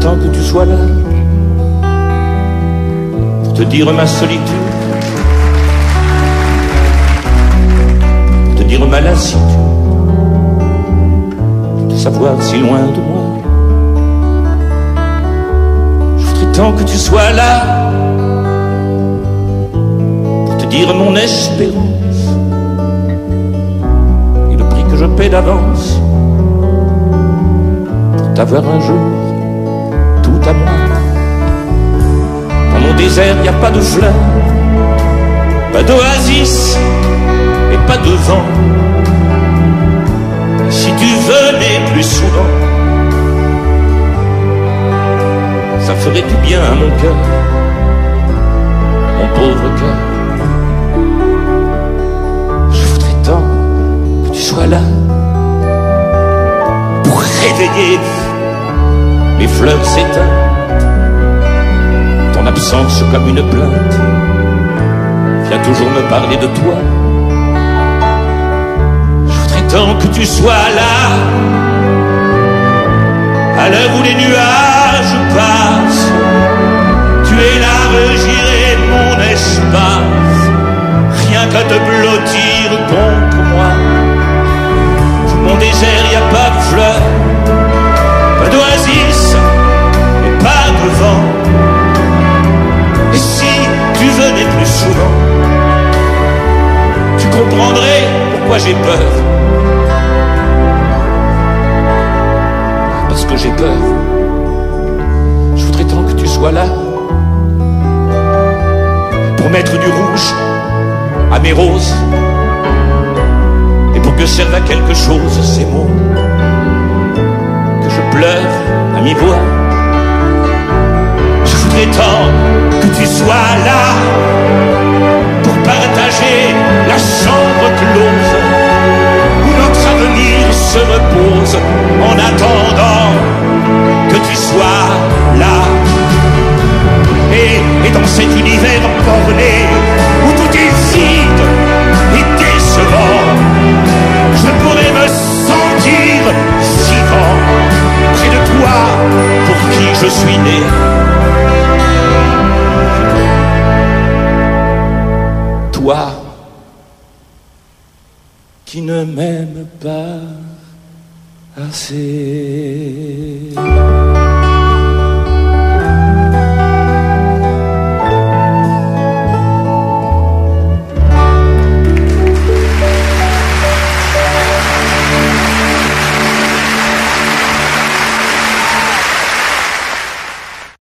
tant que tu sois là pour te dire ma solitude, pour te dire ma lassitude, de savoir si loin de moi. Je voudrais tant que tu sois là pour te dire mon espérance et le prix que je paie d'avance pour t'avoir un jour Dans mon désert, il n'y a pas de fleurs, pas d'oasis et pas de vent. Si tu venais plus souvent, ça ferait du bien à mon cœur, mon pauvre cœur. Je voudrais tant que tu sois là pour réveiller mes fleurs s'éteignent ton absence comme une plainte vient toujours me parler de toi. Je voudrais tant que tu sois là, à l'heure où les nuages tu comprendrais pourquoi j'ai peur. Parce que j'ai peur. Je voudrais tant que tu sois là pour mettre du rouge à mes roses et pour que servent à quelque chose ces mots que je pleure à mi-voix. Je voudrais tant que tu sois là pour partager la chambre close où notre avenir se repose en attendant que tu sois là. Et, et dans cet univers borné où tout est vide et décevant, je pourrais me sentir vivant près de toi pour qui je suis né. Qui ne m'aime pas assez.